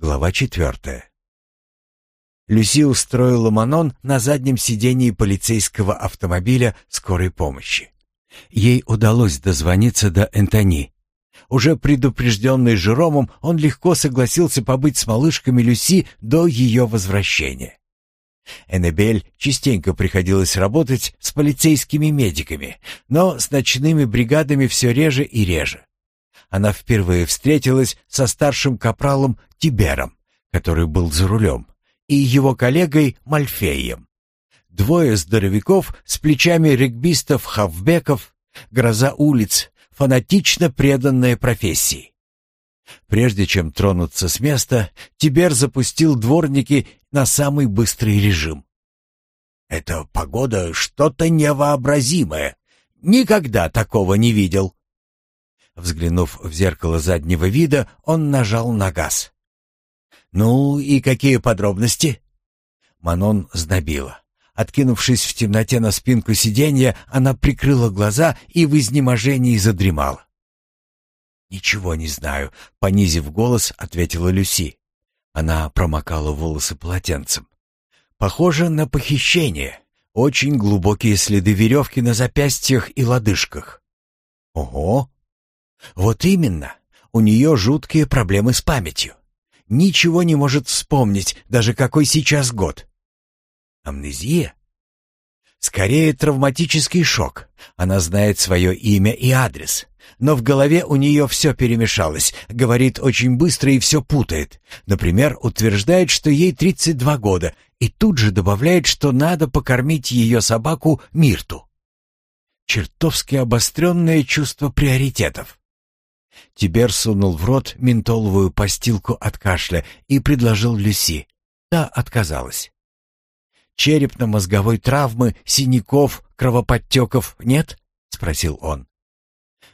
Глава четвертая. Люси устроила Манон на заднем сидении полицейского автомобиля скорой помощи. Ей удалось дозвониться до Энтони. Уже предупрежденный Жеромом, он легко согласился побыть с малышками Люси до ее возвращения. Эннебель частенько приходилось работать с полицейскими медиками, но с ночными бригадами все реже и реже. Она впервые встретилась со старшим капралом Тибером, который был за рулем, и его коллегой Мальфеем. Двое здоровяков с плечами регбистов-хавбеков, гроза улиц, фанатично преданные профессии. Прежде чем тронуться с места, Тибер запустил дворники на самый быстрый режим. «Эта погода что-то невообразимое. Никогда такого не видел». Взглянув в зеркало заднего вида, он нажал на газ. «Ну и какие подробности?» Манон знобила. Откинувшись в темноте на спинку сиденья, она прикрыла глаза и в изнеможении задремала. «Ничего не знаю», — понизив голос, ответила Люси. Она промокала волосы полотенцем. «Похоже на похищение. Очень глубокие следы веревки на запястьях и лодыжках». «Ого!» «Вот именно. У нее жуткие проблемы с памятью. Ничего не может вспомнить, даже какой сейчас год. Амнезия? Скорее травматический шок. Она знает свое имя и адрес. Но в голове у нее все перемешалось, говорит очень быстро и все путает. Например, утверждает, что ей 32 года, и тут же добавляет, что надо покормить ее собаку Мирту. Чертовски обостренное чувство приоритетов. Тибер сунул в рот ментоловую постилку от кашля и предложил Люси. Та отказалась. «Черепно-мозговой травмы, синяков, кровоподтеков нет?» — спросил он.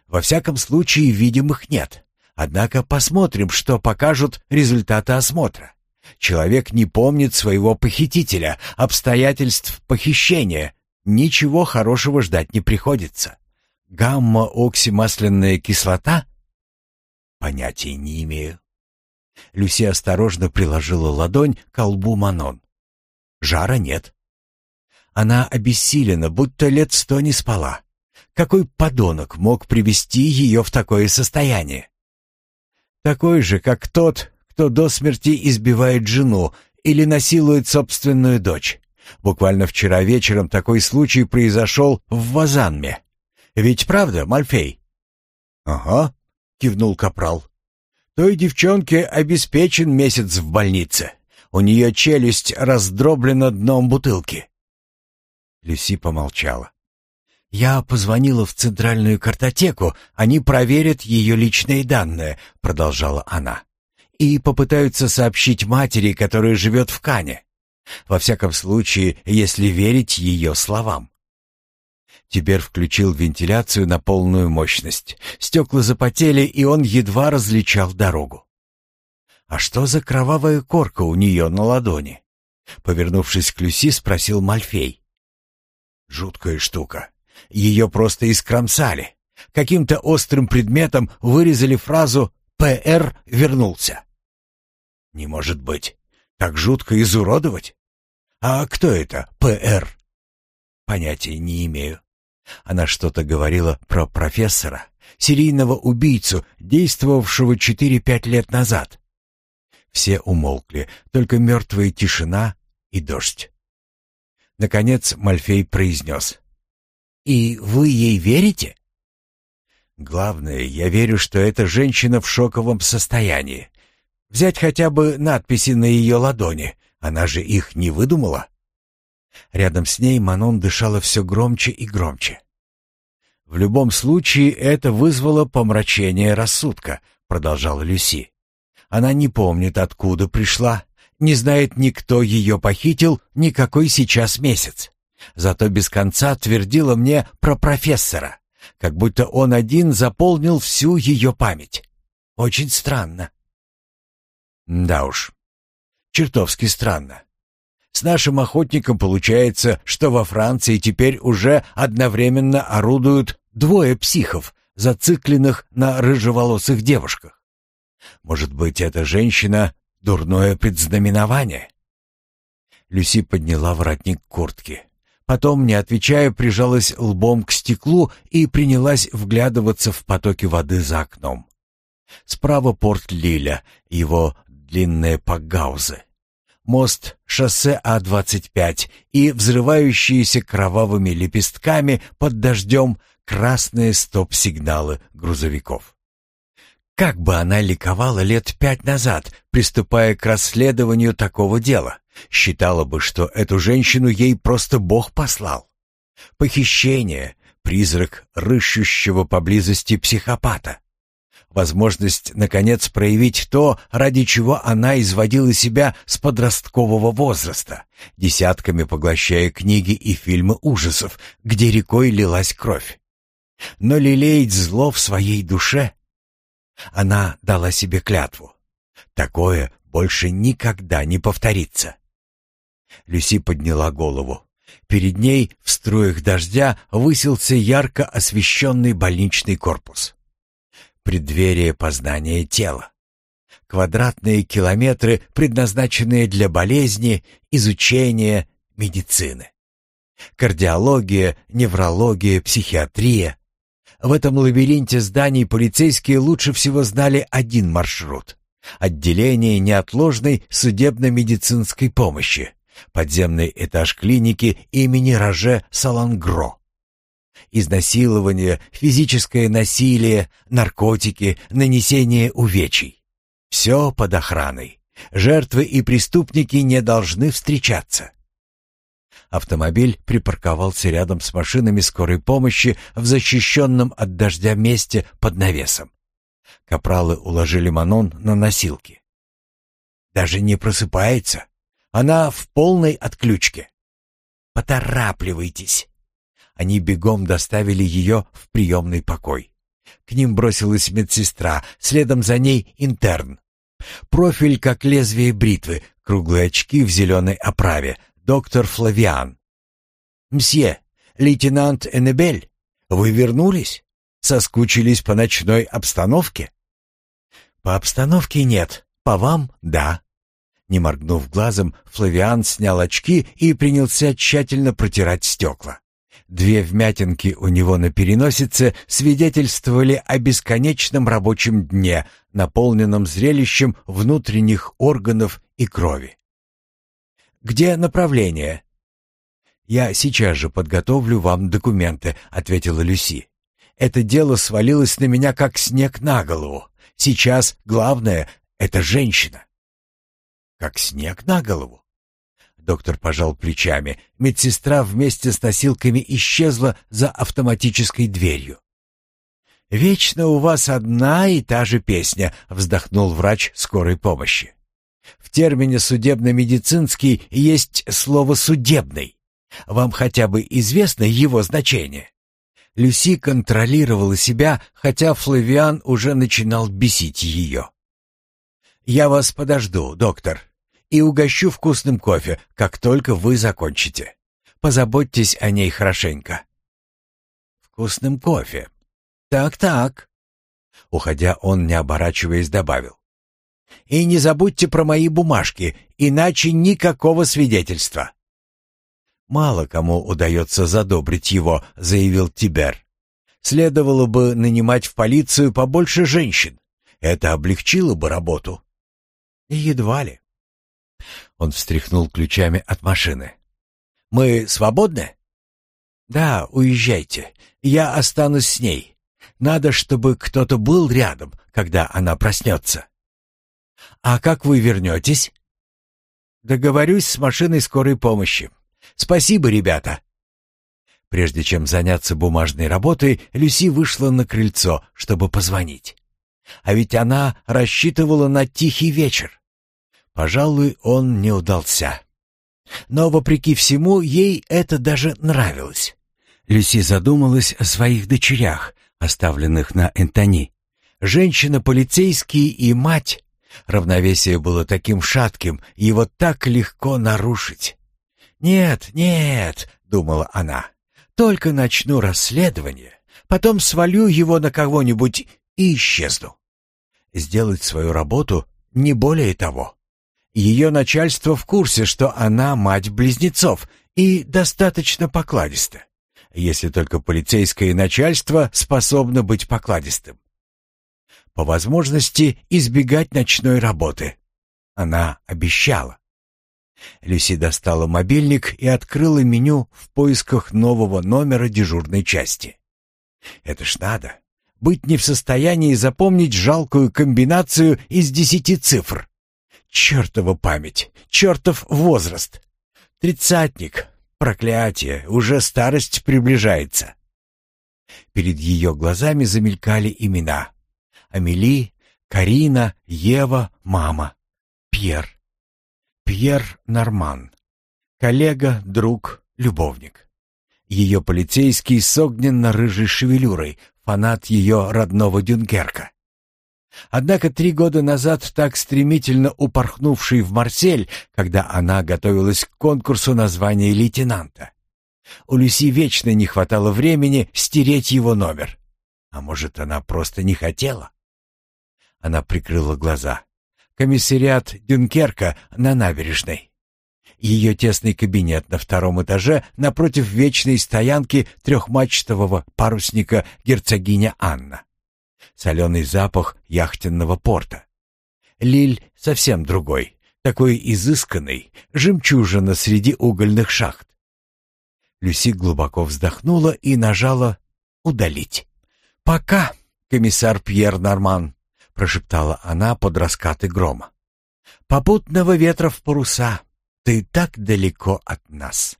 «Во всяком случае, видимых нет. Однако посмотрим, что покажут результаты осмотра. Человек не помнит своего похитителя, обстоятельств похищения. Ничего хорошего ждать не приходится. Гамма-оксимасляная кислота Понятия не имею. Люси осторожно приложила ладонь к колбу Манон. Жара нет. Она обессилена, будто лет сто не спала. Какой подонок мог привести ее в такое состояние? Такой же, как тот, кто до смерти избивает жену или насилует собственную дочь. Буквально вчера вечером такой случай произошел в Вазанме. Ведь правда, Мальфей? Ага, — кивнул Капрал. «Той девчонке обеспечен месяц в больнице. У нее челюсть раздроблена дном бутылки». Люси помолчала. «Я позвонила в центральную картотеку, они проверят ее личные данные», — продолжала она, «и попытаются сообщить матери, которая живет в Кане. Во всяком случае, если верить ее словам. Тибер включил вентиляцию на полную мощность. Стекла запотели, и он едва различал дорогу. «А что за кровавая корка у нее на ладони?» Повернувшись к Люси, спросил Мальфей. «Жуткая штука. Ее просто искромсали. Каким-то острым предметом вырезали фразу «ПР вернулся». «Не может быть. Так жутко изуродовать? А кто это, ПР?» «Понятия не имею. Она что-то говорила про профессора, серийного убийцу, действовавшего 4-5 лет назад. Все умолкли, только мертвая тишина и дождь. Наконец Мальфей произнес. «И вы ей верите?» «Главное, я верю, что эта женщина в шоковом состоянии. Взять хотя бы надписи на ее ладони, она же их не выдумала». Рядом с ней Манон дышала все громче и громче. «В любом случае это вызвало помрачение рассудка», — продолжала Люси. «Она не помнит, откуда пришла, не знает ни кто ее похитил, ни какой сейчас месяц. Зато без конца твердила мне про профессора, как будто он один заполнил всю ее память. Очень странно». «Да уж, чертовски странно. С нашим охотником получается, что во Франции теперь уже одновременно орудуют двое психов, зацикленных на рыжеволосых девушках. Может быть, эта женщина дурное предзнаменование. Люси подняла воротник куртки. Потом, не отвечая, прижалась лбом к стеклу и принялась вглядываться в потоки воды за окном. Справа порт Лиля, его длинные пагаузы. Мост шоссе А-25 и взрывающиеся кровавыми лепестками под дождем красные стоп-сигналы грузовиков. Как бы она ликовала лет пять назад, приступая к расследованию такого дела. Считала бы, что эту женщину ей просто Бог послал. Похищение, призрак рыщущего поблизости психопата. Возможность, наконец, проявить то, ради чего она изводила себя с подросткового возраста, десятками поглощая книги и фильмы ужасов, где рекой лилась кровь. Но лелеять зло в своей душе она дала себе клятву. Такое больше никогда не повторится. Люси подняла голову. Перед ней в струях дождя высился ярко освещенный больничный корпус. Преддверие познания тела. Квадратные километры, предназначенные для болезни, изучения, медицины. Кардиология, неврология, психиатрия, в этом лабиринте зданий полицейские лучше всего знали один маршрут. Отделение неотложной судебно-медицинской помощи. Подземный этаж клиники имени Роже Салангро. Изнасилование, физическое насилие, наркотики, нанесение увечий. Все под охраной. Жертвы и преступники не должны встречаться. Автомобиль припарковался рядом с машинами скорой помощи в защищенном от дождя месте под навесом. Капралы уложили Манон на носилки. Даже не просыпается. Она в полной отключке. Поторапливайтесь. Они бегом доставили ее в приемный покой. К ним бросилась медсестра, следом за ней интерн. Профиль как лезвие бритвы, круглые очки в зеленой оправе, доктор Флавиан. «Мсье, лейтенант Эннебель, вы вернулись? Соскучились по ночной обстановке?» «По обстановке нет, по вам — да». Не моргнув глазом, Флавиан снял очки и принялся тщательно протирать стекла. Две вмятинки у него на переносице свидетельствовали о бесконечном рабочем дне, наполненном зрелищем внутренних органов и крови. Где направление?» «Я сейчас же подготовлю вам документы», — ответила Люси. «Это дело свалилось на меня, как снег на голову. Сейчас главное — это женщина». «Как снег на голову?» Доктор пожал плечами. Медсестра вместе с носилками исчезла за автоматической дверью. «Вечно у вас одна и та же песня», — вздохнул врач скорой помощи. В термине «судебно-медицинский» есть слово «судебный». Вам хотя бы известно его значение? Люси контролировала себя, хотя Флавиан уже начинал бесить ее. «Я вас подожду, доктор, и угощу вкусным кофе, как только вы закончите. Позаботьтесь о ней хорошенько». «Вкусным кофе? Так-так». Уходя, он, не оборачиваясь, добавил. И не забудьте про мои бумажки, иначе никакого свидетельства. Мало кому удается задобрить его, заявил Тибер. Следовало бы нанимать в полицию побольше женщин. Это облегчило бы работу. Едва ли. Он встряхнул ключами от машины. Мы свободны? Да, уезжайте. Я останусь с ней. Надо, чтобы кто-то был рядом, когда она проснется. «А как вы вернетесь?» «Договорюсь с машиной скорой помощи. Спасибо, ребята!» Прежде чем заняться бумажной работой, Люси вышла на крыльцо, чтобы позвонить. А ведь она рассчитывала на тихий вечер. Пожалуй, он не удался. Но, вопреки всему, ей это даже нравилось. Люси задумалась о своих дочерях, оставленных на Энтони. Женщина-полицейский и мать Равновесие было таким шатким, его так легко нарушить. «Нет, нет», — думала она, — «только начну расследование, потом свалю его на кого-нибудь и исчезну». Сделать свою работу не более того. Ее начальство в курсе, что она мать близнецов и достаточно покладиста. Если только полицейское начальство способно быть покладистым. По возможности избегать ночной работы. Она обещала. Люси достала мобильник и открыла меню в поисках нового номера дежурной части. Это ж надо. Быть не в состоянии запомнить жалкую комбинацию из десяти цифр. Чертова память, чертов возраст. Тридцатник, проклятие, уже старость приближается. Перед ее глазами замелькали имена. Амели, Карина, Ева, мама, Пьер. Пьер Норман. Коллега, друг, любовник. Ее полицейский с огненно-рыжей шевелюрой, фанат ее родного Дюнкерка. Однако три года назад, так стремительно упорхнувший в Марсель, когда она готовилась к конкурсу на звание лейтенанта. У Люси вечно не хватало времени стереть его номер. А может, она просто не хотела? Она прикрыла глаза. Комиссариат Дюнкерка на набережной. Ее тесный кабинет на втором этаже напротив вечной стоянки трехмачтового парусника герцогиня Анна. Соленый запах яхтенного порта. Лиль совсем другой, такой изысканный, жемчужина среди угольных шахт. Люси глубоко вздохнула и нажала «Удалить». «Пока, комиссар Пьер Норман», прошептала она под раскаты грома. Попутного ветра в паруса. Ты так далеко от нас.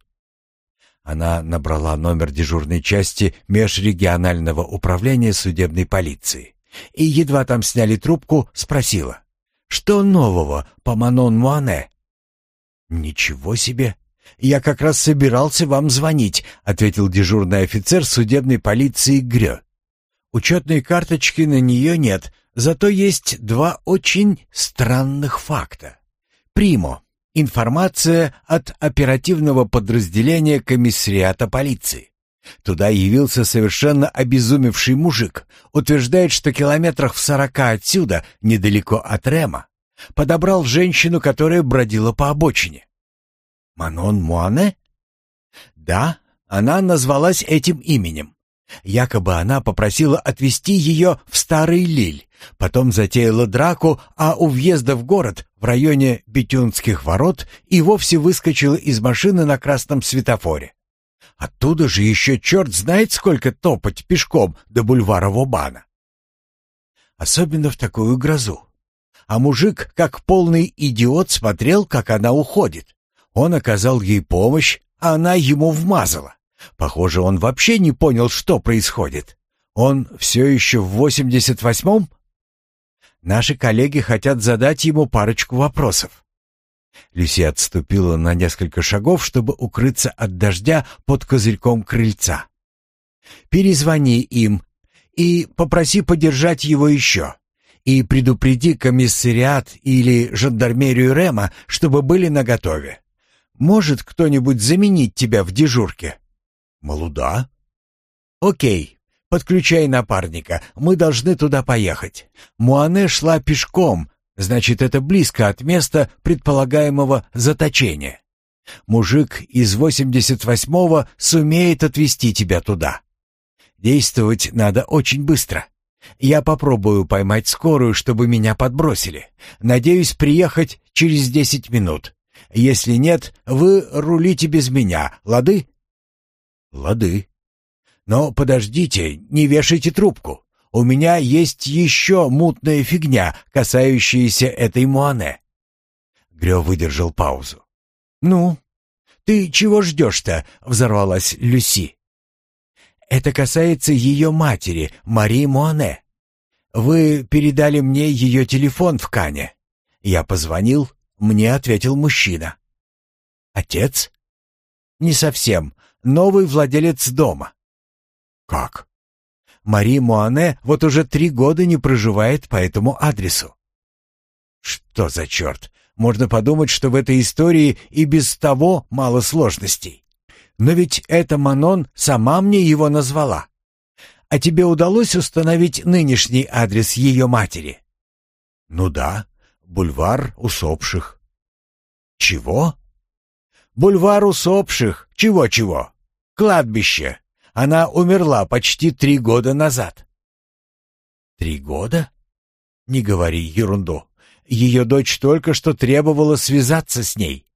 Она набрала номер дежурной части межрегионального управления судебной полиции и едва там сняли трубку, спросила: "Что нового по Манон Муане?" "Ничего себе. Я как раз собирался вам звонить", ответил дежурный офицер судебной полиции Грё. Учетной карточки на нее нет, Зато есть два очень странных факта. Примо. Информация от оперативного подразделения комиссариата полиции. Туда явился совершенно обезумевший мужик, утверждает, что километрах в сорока отсюда, недалеко от Рема, подобрал женщину, которая бродила по обочине. Манон Муане? Да, она назвалась этим именем. Якобы она попросила отвезти ее в Старый Лиль, потом затеяла драку, а у въезда в город, в районе Бетюнских ворот, и вовсе выскочила из машины на красном светофоре. Оттуда же еще черт знает сколько топать пешком до бульвара Вобана. Особенно в такую грозу. А мужик, как полный идиот, смотрел, как она уходит. Он оказал ей помощь, а она ему вмазала. Похоже, он вообще не понял, что происходит. Он все еще в восемьдесят восьмом? Наши коллеги хотят задать ему парочку вопросов. Люси отступила на несколько шагов, чтобы укрыться от дождя под козырьком крыльца. «Перезвони им и попроси подержать его еще. И предупреди комиссариат или жандармерию Рема, чтобы были наготове. Может кто-нибудь заменить тебя в дежурке?» «Молуда?» «Окей, подключай напарника, мы должны туда поехать. Муане шла пешком, значит, это близко от места предполагаемого заточения. Мужик из 88-го сумеет отвезти тебя туда. Действовать надо очень быстро. Я попробую поймать скорую, чтобы меня подбросили. Надеюсь приехать через 10 минут. Если нет, вы рулите без меня, лады?» Лады. Но подождите, не вешайте трубку. У меня есть еще мутная фигня, касающаяся этой Муане. Грё выдержал паузу. Ну, ты чего ждешь-то? Взорвалась Люси. Это касается ее матери, Мари Муане. Вы передали мне ее телефон в Кане. Я позвонил, мне ответил мужчина. Отец? Не совсем новый владелец дома. Как? Мари Муане вот уже три года не проживает по этому адресу. Что за черт? Можно подумать, что в этой истории и без того мало сложностей. Но ведь эта Манон сама мне его назвала. А тебе удалось установить нынешний адрес ее матери? Ну да, бульвар усопших. Чего? Бульвар усопших. Чего-чего? Кладбище. Она умерла почти три года назад. Три года? Не говори ерунду. Ее дочь только что требовала связаться с ней.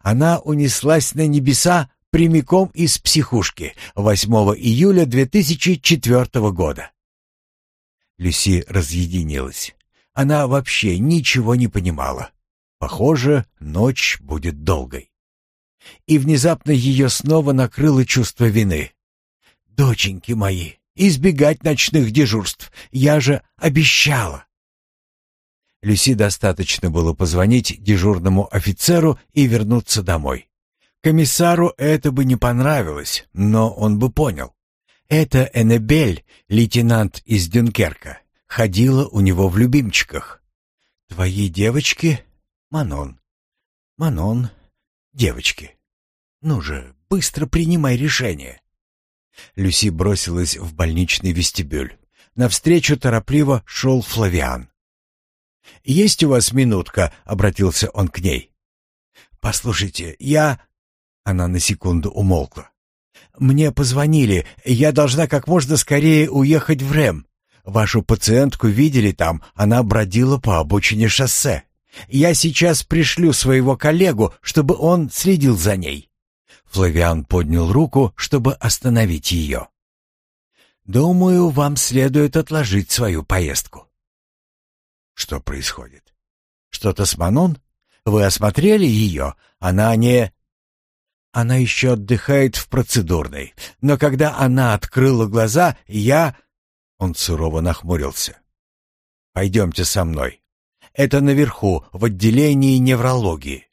Она унеслась на небеса прямиком из психушки 8 июля 2004 года. Люси разъединилась. Она вообще ничего не понимала. Похоже, ночь будет долгой. И внезапно ее снова накрыло чувство вины. «Доченьки мои, избегать ночных дежурств. Я же обещала». Люси достаточно было позвонить дежурному офицеру и вернуться домой. Комиссару это бы не понравилось, но он бы понял. Это Эннебель, лейтенант из Дюнкерка, ходила у него в любимчиках. «Твои девочки?» «Манон. Манон. Девочки. Ну же, быстро принимай решение». Люси бросилась в больничный вестибюль. Навстречу торопливо шел Флавиан. «Есть у вас минутка?» — обратился он к ней. «Послушайте, я...» Она на секунду умолкла. «Мне позвонили. Я должна как можно скорее уехать в Рэм. Вашу пациентку видели там. Она бродила по обочине шоссе. Я сейчас пришлю своего коллегу, чтобы он следил за ней». Флавиан поднял руку, чтобы остановить ее. «Думаю, вам следует отложить свою поездку». «Что происходит? Что-то с Манон? Вы осмотрели ее? Она не...» Она еще отдыхает в процедурной. Но когда она открыла глаза, я...» Он сурово нахмурился. «Пойдемте со мной. Это наверху, в отделении неврологии.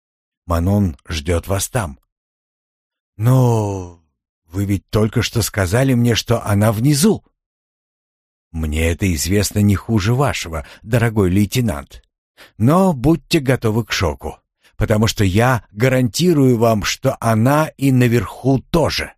Манон ждет вас там». «Но вы ведь только что сказали мне, что она внизу». «Мне это известно не хуже вашего, дорогой лейтенант. Но будьте готовы к шоку потому что я гарантирую вам, что она и наверху тоже.